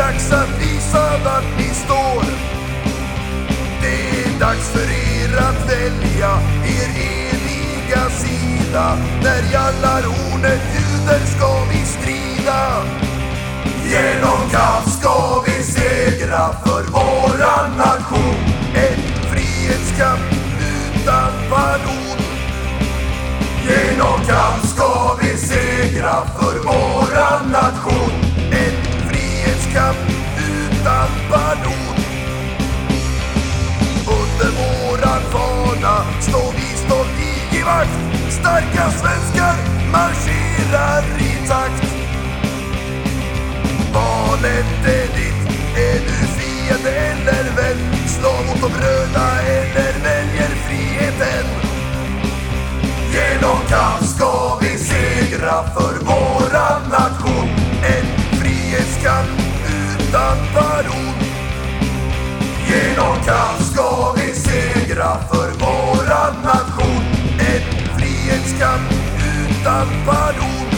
dags att visa vart ni står. Det är dags för er att välja er eviga sida. När jallarhornet ljuder ska vi strida. Genom kamp ska vi segra för våran nation. En frihetskamp utan pardon. Genom kamp ska vi segra för våran nation. I. Starka svenskar marscherar i takt. Valet är ditt, är du fiende eller vän? Slå mot de röda eller väljer friheten? Genom kamp ska vi segra för utan pardon.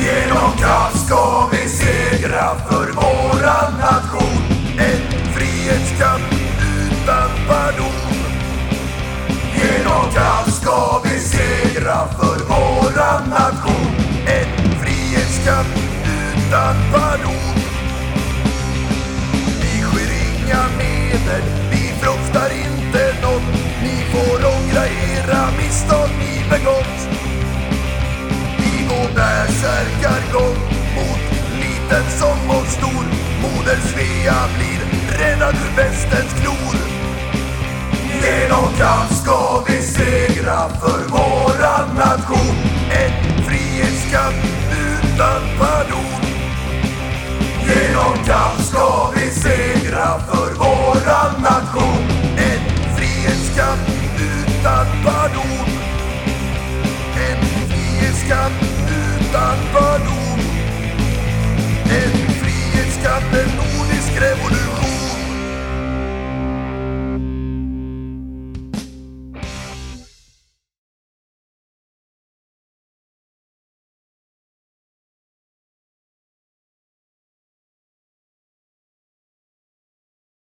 Genom kamp ska vi segra för våran nation. En frihetskamp utan pardon. Segra för våran nation. En frihetskamp utan pardon. Vi skyr inga medel, vi fruktar inte nåt. Ni får ångra era misstag ni begått. Vi går bärsärkargång mot liten som mot stor. Moder Svea blir räddad ur västens klor. Genom kamp ska vi segra för nation En frihetskamp utan pardon. Genom kamp ska vi segra för våran nation En frihetskamp utan pardon. En frihetskamp utan pardon. En frihetskamp, en nordisk revolution.